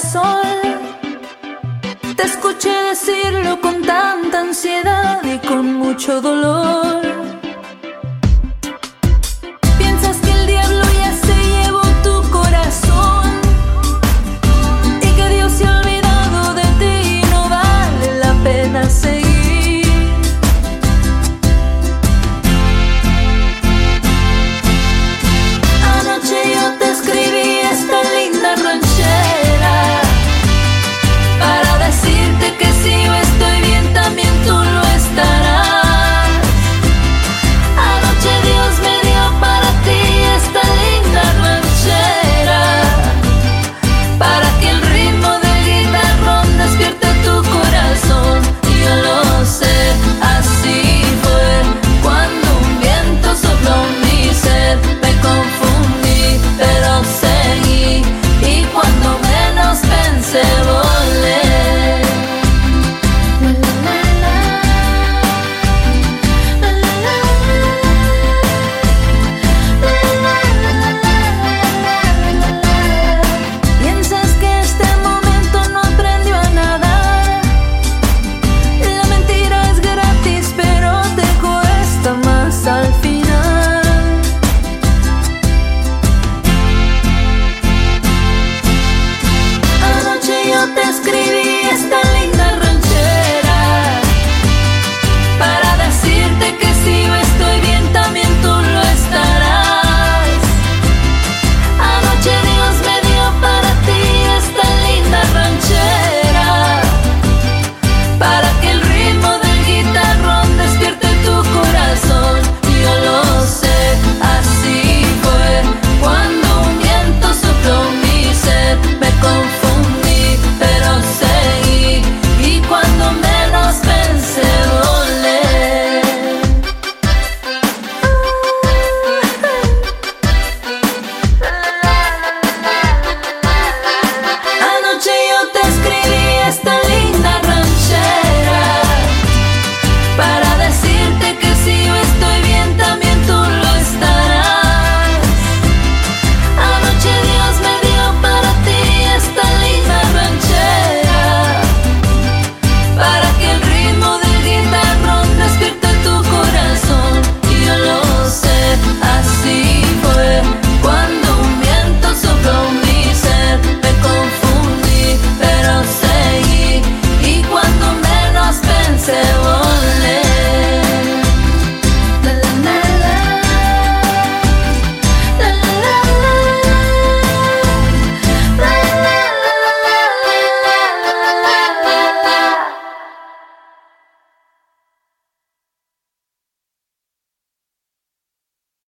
sol. Te escuché decirlo con tanta ansiedad y con mucho dolor.